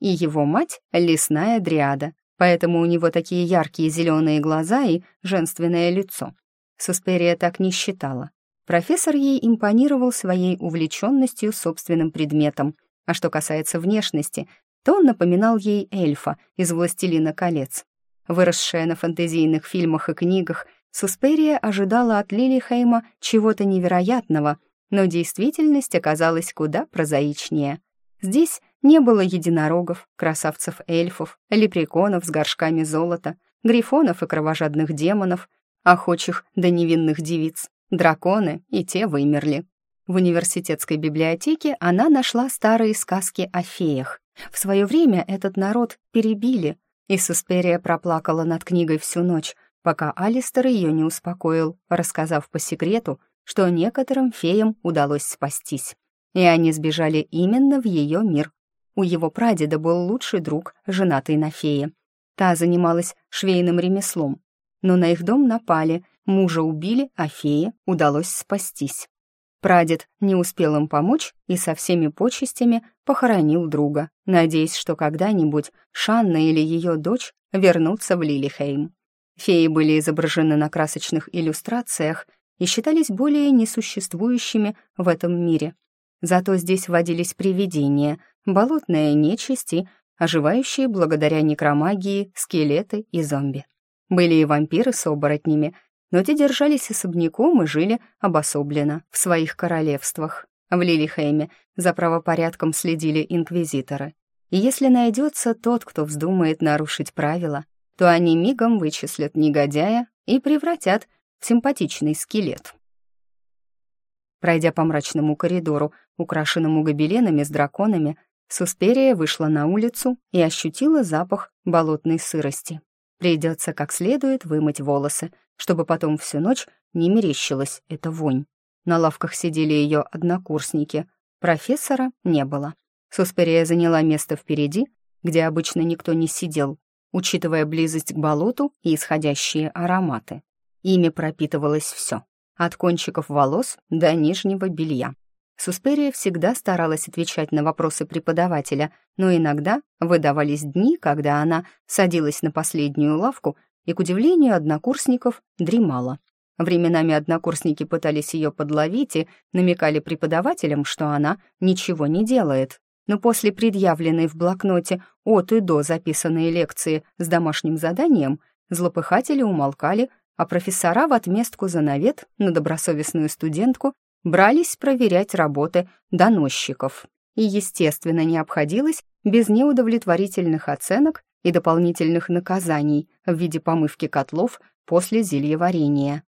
и его мать — лесная дриада, поэтому у него такие яркие зеленые глаза и женственное лицо. Сусперия так не считала. Профессор ей импонировал своей увлеченностью собственным предметом, а что касается внешности, то он напоминал ей эльфа из «Властелина колец». Выросшая на фэнтезийных фильмах и книгах, Сусперия ожидала от Лилихейма чего-то невероятного, но действительность оказалась куда прозаичнее. Здесь не было единорогов, красавцев-эльфов, лепреконов с горшками золота, грифонов и кровожадных демонов, охочих до невинных девиц. Драконы и те вымерли. В университетской библиотеке она нашла старые сказки о феях. В свое время этот народ перебили, и Сусперия проплакала над книгой всю ночь, пока Алистер ее не успокоил, рассказав по секрету, что некоторым феям удалось спастись и они сбежали именно в ее мир. У его прадеда был лучший друг, женатый на фее. Та занималась швейным ремеслом. Но на их дом напали, мужа убили, а фее удалось спастись. Прадед не успел им помочь и со всеми почестями похоронил друга, надеясь, что когда-нибудь Шанна или ее дочь вернутся в Лилихейм. Феи были изображены на красочных иллюстрациях и считались более несуществующими в этом мире. Зато здесь водились привидения, болотная нечисть и оживающие благодаря некромагии скелеты и зомби. Были и вампиры с оборотнями, но те держались особняком и жили обособленно в своих королевствах. В Лилихейме за правопорядком следили инквизиторы. И если найдется тот, кто вздумает нарушить правила, то они мигом вычислят негодяя и превратят в симпатичный скелет. Пройдя по мрачному коридору, украшенному гобеленами с драконами, Сусперия вышла на улицу и ощутила запах болотной сырости. Придется как следует вымыть волосы, чтобы потом всю ночь не мерещилась эта вонь. На лавках сидели ее однокурсники. Профессора не было. Сусперия заняла место впереди, где обычно никто не сидел, учитывая близость к болоту и исходящие ароматы. Ими пропитывалось все, от кончиков волос до нижнего белья. Сусперия всегда старалась отвечать на вопросы преподавателя, но иногда выдавались дни, когда она садилась на последнюю лавку и, к удивлению однокурсников, дремала. Временами однокурсники пытались ее подловить и намекали преподавателям, что она ничего не делает. Но после предъявленной в блокноте от и до записанной лекции с домашним заданием злопыхатели умолкали, а профессора в отместку за навет на добросовестную студентку брались проверять работы доносчиков. И, естественно, не обходилось без неудовлетворительных оценок и дополнительных наказаний в виде помывки котлов после зельеварения,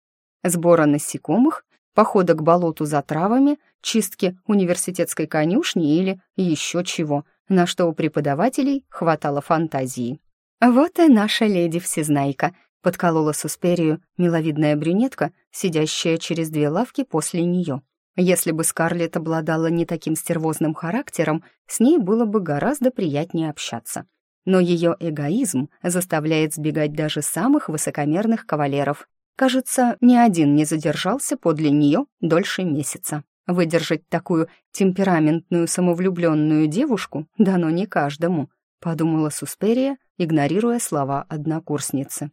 сбора насекомых, похода к болоту за травами, чистки университетской конюшни или еще чего, на что у преподавателей хватало фантазии. «Вот и наша леди-всезнайка», подколола Сусперию миловидная брюнетка, сидящая через две лавки после нее. Если бы Скарлетт обладала не таким стервозным характером, с ней было бы гораздо приятнее общаться. Но ее эгоизм заставляет сбегать даже самых высокомерных кавалеров. Кажется, ни один не задержался подле нее дольше месяца. Выдержать такую темпераментную, самовлюбленную девушку дано не каждому, подумала Сусперия, игнорируя слова однокурсницы.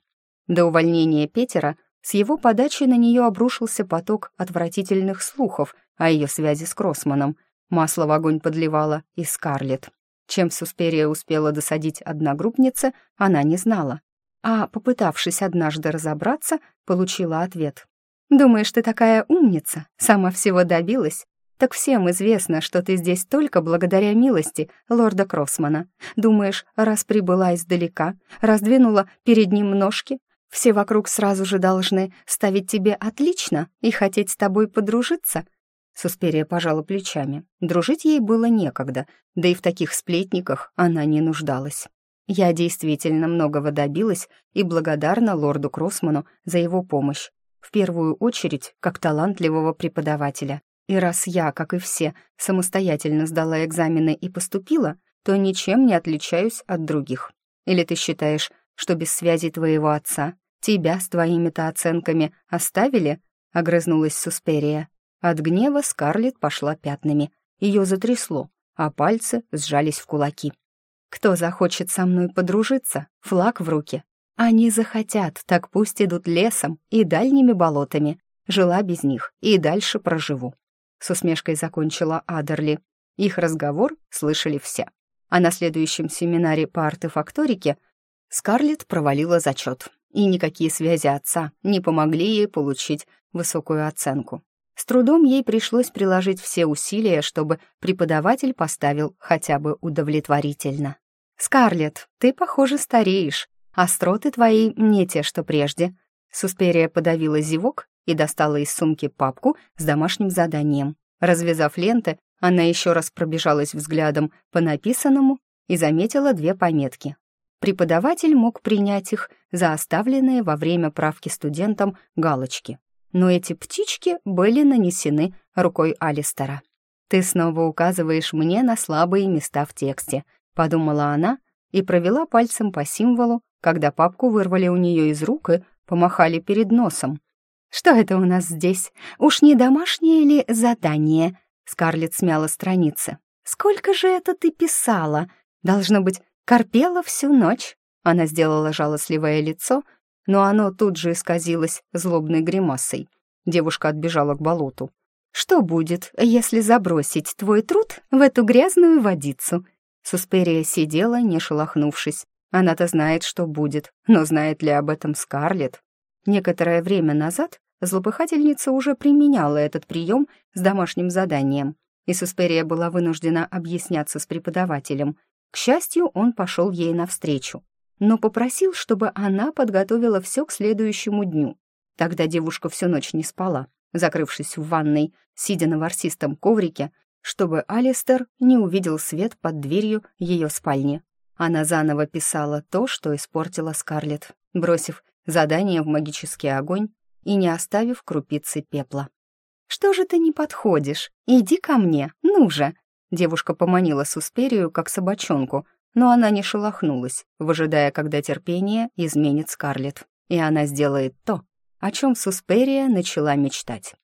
До увольнения Петера с его подачи на нее обрушился поток отвратительных слухов о ее связи с Кроссманом. Масло в огонь подливала и Скарлетт. Чем Сусперия успела досадить одногруппнице, она не знала. А, попытавшись однажды разобраться, получила ответ. «Думаешь, ты такая умница? Сама всего добилась? Так всем известно, что ты здесь только благодаря милости лорда Кроссмана. Думаешь, раз прибыла издалека, раздвинула перед ним ножки, все вокруг сразу же должны ставить тебе отлично и хотеть с тобой подружиться?» Суспирия пожала плечами. Дружить ей было некогда, да и в таких сплетниках она не нуждалась. Я действительно многого добилась и благодарна лорду Кроссману за его помощь. В первую очередь, как талантливого преподавателя. И раз я, как и все, самостоятельно сдала экзамены и поступила, то ничем не отличаюсь от других. Или ты считаешь, что без связи твоего отца тебя с твоими-то оценками оставили?» — огрызнулась Сусперия. От гнева Скарлетт пошла пятнами. Ее затрясло, а пальцы сжались в кулаки. «Кто захочет со мной подружиться? Флаг в руки. Они захотят, так пусть идут лесом и дальними болотами. Жила без них и дальше проживу». С усмешкой закончила Адерли. Их разговор слышали все. А на следующем семинаре по артефакторике Скарлетт провалила зачет, и никакие связи отца не помогли ей получить высокую оценку. С трудом ей пришлось приложить все усилия, чтобы преподаватель поставил хотя бы удовлетворительно. «Скарлетт, ты, похоже, стареешь. Остроты твои не те, что прежде». Сусперия подавила зевок и достала из сумки папку с домашним заданием. Развязав ленты, она еще раз пробежалась взглядом по написанному и заметила две пометки преподаватель мог принять их за оставленные во время правки студентам галочки. Но эти птички были нанесены рукой Алистера. «Ты снова указываешь мне на слабые места в тексте», — подумала она и провела пальцем по символу, когда папку вырвали у нее из рук и помахали перед носом. «Что это у нас здесь? Уж не домашнее ли задание?» Скарлетт смяла страницы. «Сколько же это ты писала? Должно быть, Корпела всю ночь. Она сделала жалостливое лицо, но оно тут же исказилось злобной гримасой. Девушка отбежала к болоту. «Что будет, если забросить твой труд в эту грязную водицу?» Сусперия сидела, не шелохнувшись. Она-то знает, что будет, но знает ли об этом Скарлетт? Некоторое время назад злопыхательница уже применяла этот прием с домашним заданием, и Сусперия была вынуждена объясняться с преподавателем — к счастью, он пошел ей навстречу, но попросил, чтобы она подготовила все к следующему дню. Тогда девушка всю ночь не спала, закрывшись в ванной, сидя на ворсистом коврике, чтобы Алистер не увидел свет под дверью ее спальни. Она заново писала то, что испортила Скарлетт, бросив задание в магический огонь и не оставив крупицы пепла. Что же ты не подходишь? Иди ко мне, ну же!» Девушка поманила Сусперию, как собачонку, но она не шелохнулась, выжидая, когда терпение изменит Скарлетт, и она сделает то, о чем Сусперия начала мечтать.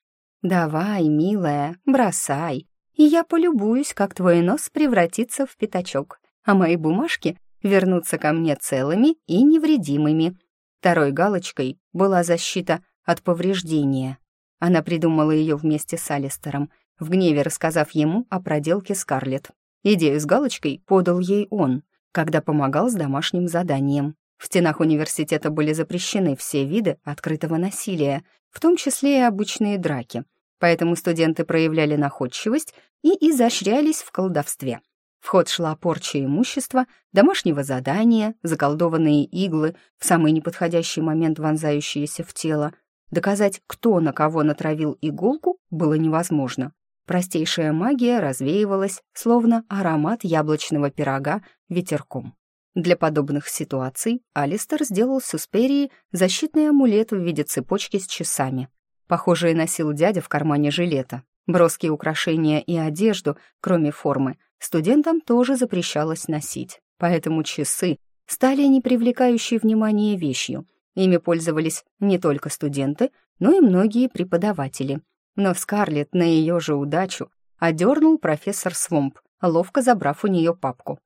«Давай, милая, бросай, и я полюбуюсь, как твой нос превратится в пятачок, а мои бумажки вернутся ко мне целыми и невредимыми». Второй галочкой была защита от повреждения. Она придумала ее вместе с Алистером, в гневе рассказав ему о проделке Скарлетт. Идею с галочкой подал ей он, когда помогал с домашним заданием. В стенах университета были запрещены все виды открытого насилия, в том числе и обычные драки, поэтому студенты проявляли находчивость и изощрялись в колдовстве. В ход шла порча имущества, домашнего задания, заколдованные иглы, в самый неподходящий момент вонзающиеся в тело. Доказать, кто на кого натравил иголку, было невозможно. Простейшая магия развеивалась, словно аромат яблочного пирога ветерком. Для подобных ситуаций Алистер сделал с Усперии защитный амулет в виде цепочки с часами. Похожие носил дядя в кармане жилета. Броские украшения и одежду, кроме формы, студентам тоже запрещалось носить, поэтому часы стали непривлекающей внимания вещью. Ими пользовались не только студенты, но и многие преподаватели — но Скарлетт на ее же удачу одернул профессор Свомп, ловко забрав у нее папку.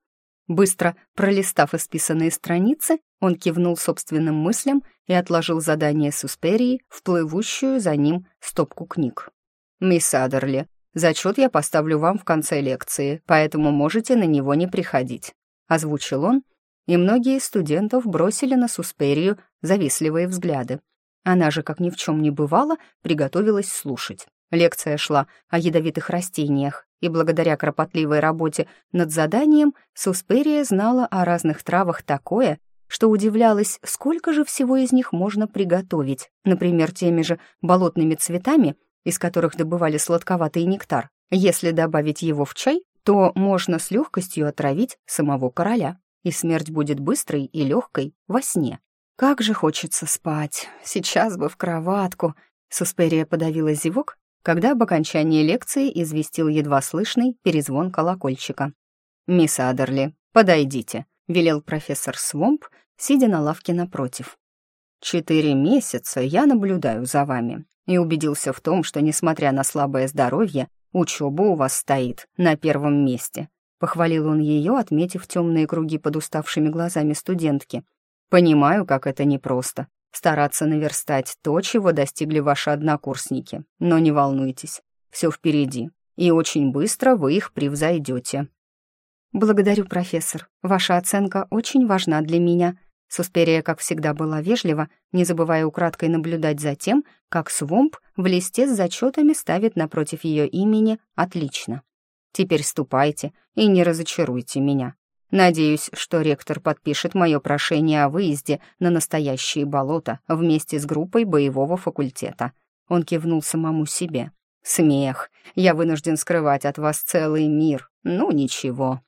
Быстро пролистав исписанные страницы, он кивнул собственным мыслям и отложил задание Сусперии в плывущую за ним стопку книг. «Мисс Адерли, зачет я поставлю вам в конце лекции, поэтому можете на него не приходить», — озвучил он, и многие студентов бросили на Сусперию завистливые взгляды. Она же, как ни в чем не бывало, приготовилась слушать. Лекция шла о ядовитых растениях, и благодаря кропотливой работе над заданием Сусперия знала о разных травах такое, что удивлялась, сколько же всего из них можно приготовить, например, теми же болотными цветами, из которых добывали сладковатый нектар. Если добавить его в чай, то можно с легкостью отравить самого короля, и смерть будет быстрой и легкой во сне. Как же хочется спать. Сейчас бы в кроватку. Сусперия подавила зевок, когда об окончании лекции известил едва слышный перезвон колокольчика. «Мисс Адерли, подойдите», — велел профессор Свомп, сидя на лавке напротив. «Четыре месяца я наблюдаю за вами и убедился в том, что, несмотря на слабое здоровье, учеба у вас стоит на первом месте», — похвалил он ее, отметив темные круги под уставшими глазами студентки — Понимаю, как это непросто — стараться наверстать то, чего достигли ваши однокурсники. Но не волнуйтесь, все впереди, и очень быстро вы их превзойдете. «Благодарю, профессор. Ваша оценка очень важна для меня». Сусперия, как всегда, была вежлива, не забывая украдкой наблюдать за тем, как Свомп в листе с зачетами ставит напротив ее имени «Отлично». «Теперь ступайте и не разочаруйте меня. Надеюсь, что ректор подпишет мое прошение о выезде на настоящие болота вместе с группой боевого факультета. Он кивнул самому себе. Смех. Я вынужден скрывать от вас целый мир. Ну, ничего.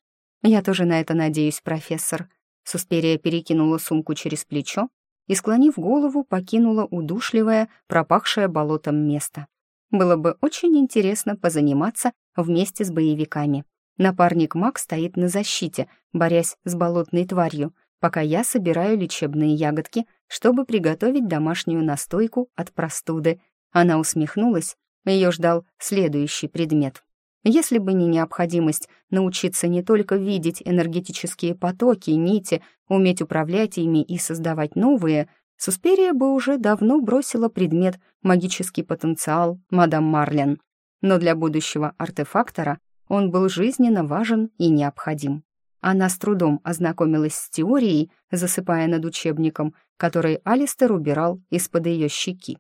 Я тоже на это надеюсь, профессор. Суспирия перекинула сумку через плечо и, склонив голову, покинула удушливое, пропахшее болотом место. Было бы очень интересно позаниматься вместе с боевиками. Напарник Мак стоит на защите, борясь с болотной тварью, пока я собираю лечебные ягодки, чтобы приготовить домашнюю настойку от простуды. Она усмехнулась, ее ждал следующий предмет. Если бы не необходимость научиться не только видеть энергетические потоки, нити, уметь управлять ими и создавать новые, Суспирия бы уже давно бросила предмет «магический потенциал» мадам Марлен. Но для будущего артефактора он был жизненно важен и необходим. Она с трудом ознакомилась с теорией, засыпая над учебником, который Алистер убирал из-под ее щеки.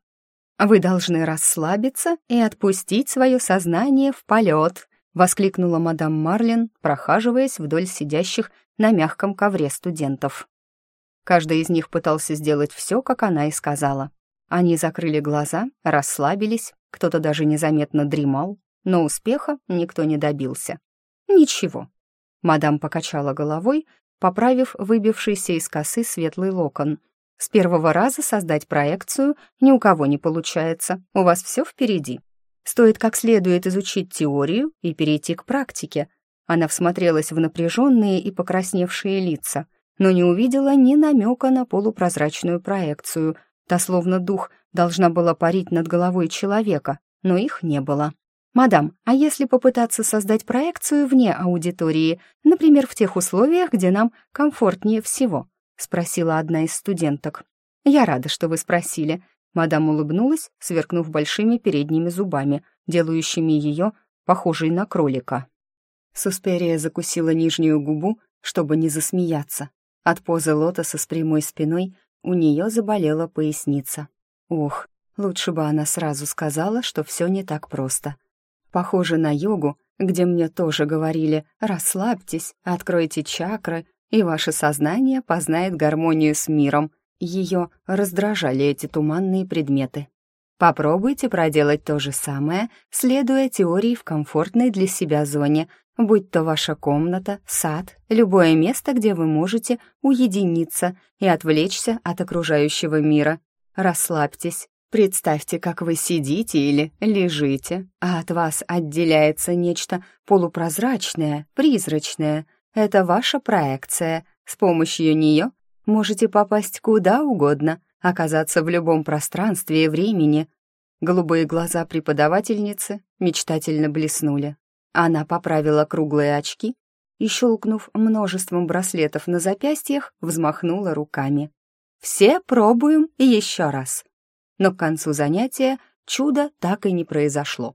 «Вы должны расслабиться и отпустить свое сознание в полет», воскликнула мадам Марлин, прохаживаясь вдоль сидящих на мягком ковре студентов. Каждый из них пытался сделать все, как она и сказала. Они закрыли глаза, расслабились, кто-то даже незаметно дремал, но успеха никто не добился. Ничего. Мадам покачала головой, поправив выбившийся из косы светлый локон. С первого раза создать проекцию ни у кого не получается, у вас все впереди. Стоит как следует изучить теорию и перейти к практике. Она всмотрелась в напряженные и покрасневшие лица, но не увидела ни намека на полупрозрачную проекцию. Та, словно дух, должна была парить над головой человека, но их не было. «Мадам, а если попытаться создать проекцию вне аудитории, например, в тех условиях, где нам комфортнее всего?» — спросила одна из студенток. «Я рада, что вы спросили». Мадам улыбнулась, сверкнув большими передними зубами, делающими ее похожей на кролика. Сусперия закусила нижнюю губу, чтобы не засмеяться. От позы лотоса с прямой спиной у нее заболела поясница. Ох, лучше бы она сразу сказала, что все не так просто. Похоже на йогу, где мне тоже говорили «расслабьтесь, откройте чакры, и ваше сознание познает гармонию с миром». Ее раздражали эти туманные предметы. Попробуйте проделать то же самое, следуя теории в комфортной для себя зоне, будь то ваша комната, сад, любое место, где вы можете уединиться и отвлечься от окружающего мира. Расслабьтесь, Представьте, как вы сидите или лежите, а от вас отделяется нечто полупрозрачное, призрачное. Это ваша проекция. С помощью нее можете попасть куда угодно, оказаться в любом пространстве и времени. Голубые глаза преподавательницы мечтательно блеснули. Она поправила круглые очки и, щелкнув множеством браслетов на запястьях, взмахнула руками. «Все пробуем еще раз!» Но к концу занятия чудо так и не произошло.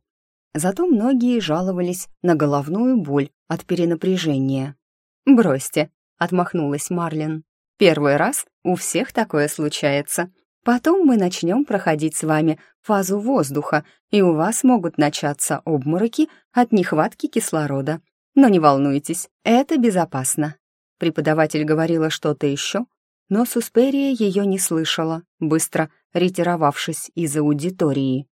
Зато многие жаловались на головную боль от перенапряжения. «Бросьте», — отмахнулась Марлин. «Первый раз у всех такое случается. Потом мы начнем проходить с вами фазу воздуха, и у вас могут начаться обмороки от нехватки кислорода. Но не волнуйтесь, это безопасно». Преподаватель говорила что-то еще, но Сусперия ее не слышала, быстро ретировавшись из аудитории.